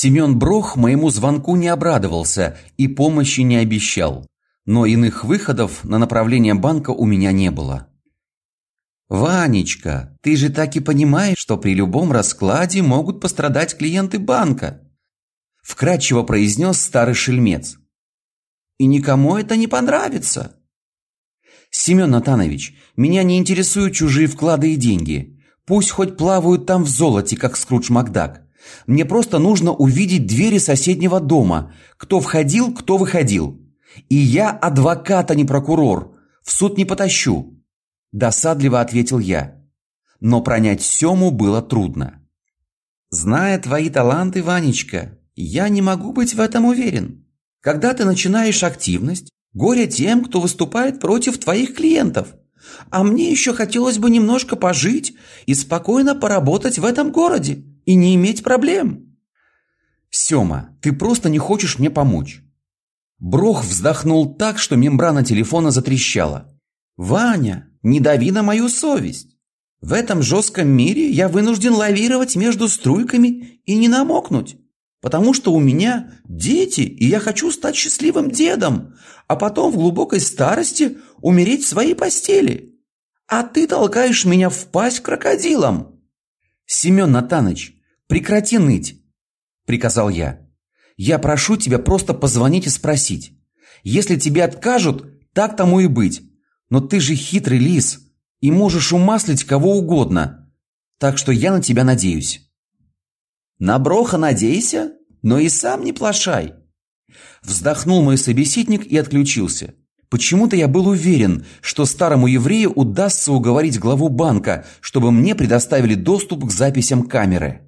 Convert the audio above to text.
Семен Брох моему звонку не обрадовался и помощи не обещал, но иных выходов на направление банка у меня не было. Ванечка, ты же так и понимаешь, что при любом раскладе могут пострадать клиенты банка, вкратчиво произнес старый шельмец. И никому это не понравится. Семен Натанович, меня не интересуют чужие вклады и деньги. Пусть хоть плавают там в золоте, как Скрудж Макдак. Мне просто нужно увидеть двери соседнего дома, кто входил, кто выходил. И я адвокат, а не прокурор. В суд не потащу. Досадливо ответил я. Но пронять Сему было трудно. Зная твои таланты, Ванечка, я не могу быть в этом уверен. Когда ты начинаешь активность, горе тем, кто выступает против твоих клиентов. А мне еще хотелось бы немножко пожить и спокойно поработать в этом городе и не иметь проблем. Сёма, ты просто не хочешь мне помочь. Брох вздохнул так, что мембрана телефона затрещала. Ваня, не дави на мою совесть. В этом жестком мире я вынужден лавировать между струйками и не намокнуть. Потому что у меня дети, и я хочу стать счастливым дедом, а потом в глубокой старости умереть в своей постели. А ты толкаешь меня в пасть крокодилом. Семен Натаныч, прекрати ныть, приказал я. Я прошу тебя просто позвонить и спросить. Если тебе откажут, так тому и быть. Но ты же хитрый лис и можешь умаслить кого угодно. Так что я на тебя надеюсь. На Броха надейся, но и сам не плашай. Вздохнул мой собеседник и отключился. Почему-то я был уверен, что старому еврею удастся уговорить главу банка, чтобы мне предоставили доступ к записям камеры.